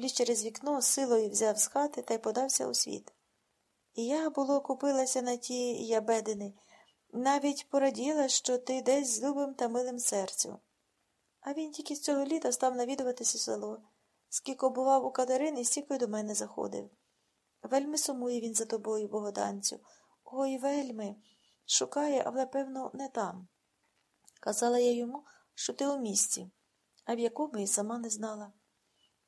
вліз через вікно, силою взяв з хати та й подався у світ. І я, було, купилася на ті ябедини, навіть пораділа, що ти десь з любим та милим серцю. А він тільки з цього літа став навідуватися село. Скільки бував у Катерини, стільки до мене заходив. Вельми сумує він за тобою, богоданцю. Ой, вельми. Шукає, але, певно, не там. Казала я йому, що ти у місті, а в якому і сама не знала.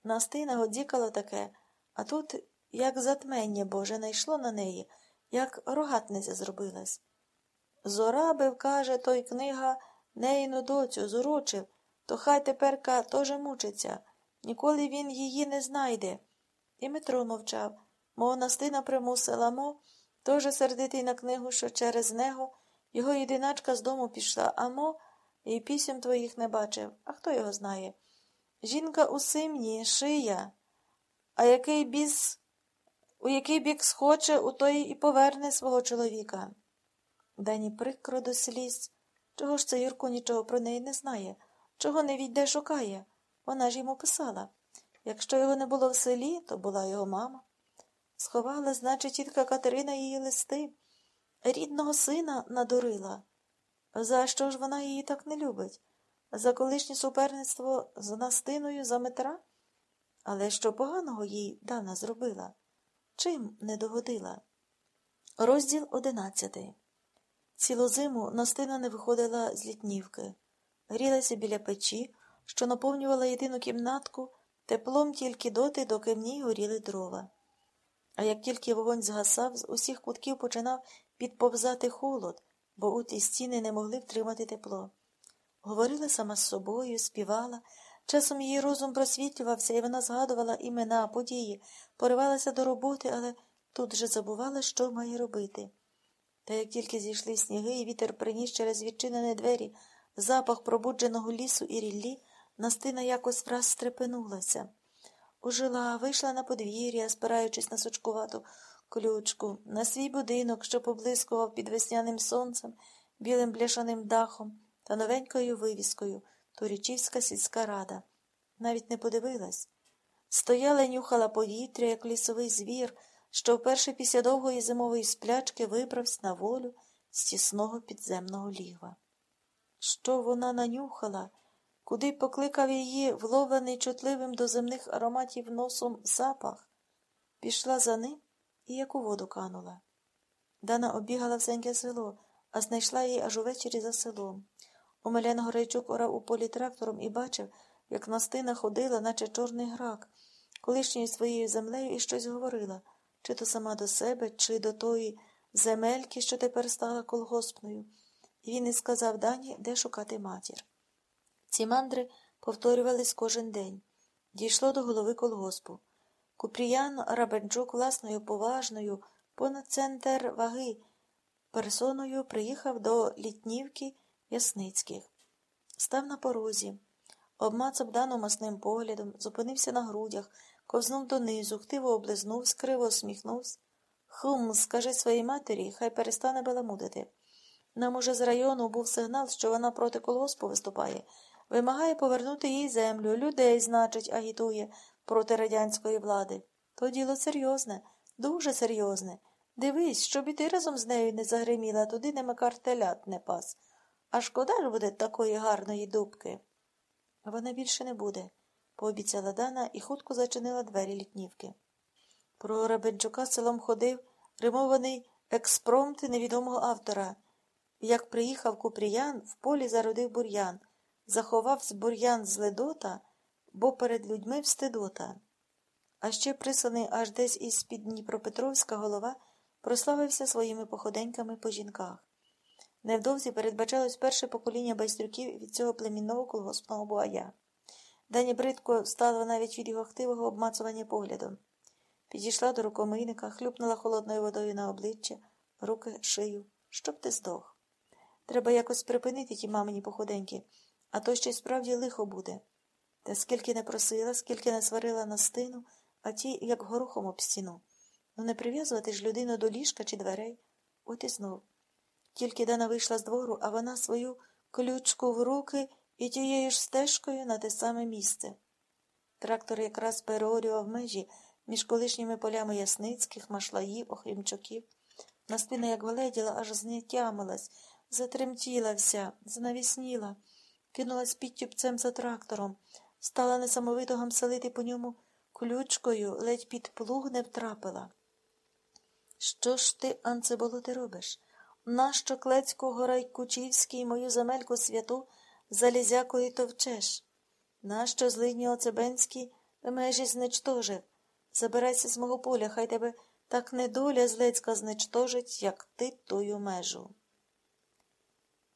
Настина годікало таке, а тут, як затмення Боже, найшло на неї, як рогатниця зробилась. Зорабив, каже, той книга неїну доцю зурочив, то хай теперка теж мучиться. Ніколи він її не знайде. І Метро мовчав, мов Настина примусила, мо, теж сердитий на книгу, що через него його єдиначка з дому пішла, а мо, і пісім твоїх не бачив. А хто його знає? Жінка у симні, шия, а який біс, у який бік схоче, у той і поверне свого чоловіка. Дані прикро до сліз. Чого ж це Юрко нічого про неї не знає? Чого не відде шукає? Вона ж йому писала. Якщо його не було в селі, то була його мама. Сховала, значить, тітка Катерина її листи. Рідного сина надурила. За що ж вона її так не любить? За колишнє суперництво з Настиною за Метра? Але що поганого їй Дана зробила? Чим не догодила? Розділ одинадцятий. Цілу зиму Настина не виходила з літнівки, грілася біля печі, що наповнювала єдину кімнатку, теплом тільки доти, доки в ній горіли дрова. А як тільки вогонь згасав, з усіх кутків починав підповзати холод, бо у ті стіни не могли втримати тепло. Говорила сама з собою, співала. Часом її розум просвітлювався, і вона згадувала імена, події, поривалася до роботи, але тут же забувала, що має робити. Та як тільки зійшли сніги, і вітер приніс через відчинені двері запах пробудженого лісу і ріллі, Настина якось враз стрепенулася. Ожила, вийшла на подвір'я, спираючись на сучкувату ключку, на свій будинок, що поблискував під весняним сонцем, білим бляшаним дахом та новенькою вивіскою Турічівська сільська рада. Навіть не подивилась. Стояла нюхала повітря, як лісовий звір, що вперше після довгої зимової сплячки вибрався на волю з тісного підземного лігва. Що вона нанюхала? Куди покликав її вловлений чутливим до земних ароматів носом запах, пішла за ним і як у воду канула. Дана обігала всеньке село, а знайшла її аж увечері за селом. Омелян Горейчук орав у полі трактором і бачив, як Настина ходила, наче чорний грак, колишньою своєю землею і щось говорила, чи то сама до себе, чи до тої земельки, що тепер стала колгоспною. І він і сказав Дані, де шукати матір. Ці мандри повторювались кожен день. Дійшло до голови колгоспу. Купріян Рабенчук власною поважною, понад центр ваги, персоною приїхав до літнівки Ясницьких. Став на порозі, обмацав дану масним поглядом, зупинився на грудях, ковзнув донизу, хтиво облизнув, скриво усміхнувся. Хм, скажи своїй матері, хай перестане баламутити. Нам уже з району був сигнал, що вона проти колгоспу виступає. Вимагає повернути їй землю, людей, значить, агітує проти радянської влади. То діло серйозне, дуже серйозне. Дивись, щоб і ти разом з нею не загриміла, туди нема картелят не пас. А шкода ж буде такої гарної дубки. Вона більше не буде, пообіцяла Дана і хутко зачинила двері літнівки. Про Рабенчука селом ходив римований експромт невідомого автора. Як приїхав Купріян, в полі зародив бур'ян заховався бур'ян з ледота, бо перед людьми встидота. А ще присланий аж десь із під Дніпропетровська голова прославився своїми походеньками по жінках. Невдовзі передбачалось перше покоління байстрюків від цього племінного колгоспного буая. Дані бридко стала навіть від його хтивого обмацування поглядом. Підійшла до рукомийника, хлюпнула холодною водою на обличчя, руки, шию, щоб ти здох. Треба якось припинити ті мамині походеньки а то ще й справді лихо буде. Та скільки не просила, скільки не сварила на стину, а ті, як горохом об стіну. Ну не прив'язувати ж людину до ліжка чи дверей. От і знов. Тільки Дана вийшла з двору, а вона свою ключку в руки і тією ж стежкою на те саме місце. Трактор якраз переорював межі між колишніми полями Ясницьких, Машлаїв, Охрімчуків. Настина, як веледіла, аж знетямилась, затремтіла вся, занавісніла, кинулась під тюбцем за трактором, стала несамовито гамселити по ньому ключкою, ледь під плуг не втрапила. Що ж ти, Анцеболо, ти робиш? Нащо Клецького Райкучівський мою земельку святу залізякою товчеш? Нащо злидні Оцебенський межі зничтожив? Забирайся з мого поля, хай тебе так недоля злецька зничтожить, як ти тую межу.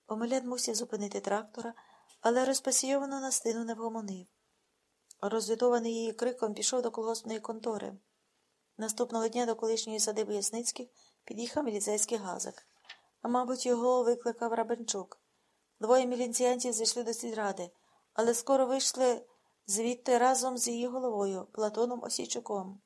Омелян мусив зупинити трактора, але розпасійовано настину не вгомонив. Розвітований її криком пішов до колгоспної контори. Наступного дня до колишньої садиби Ясницьких під'їхав міліцейський газик. Мабуть, його викликав Рабенчук. Двоє міліціянтів зійшли до сільради, але скоро вийшли звідти разом з її головою Платоном Осійчуком.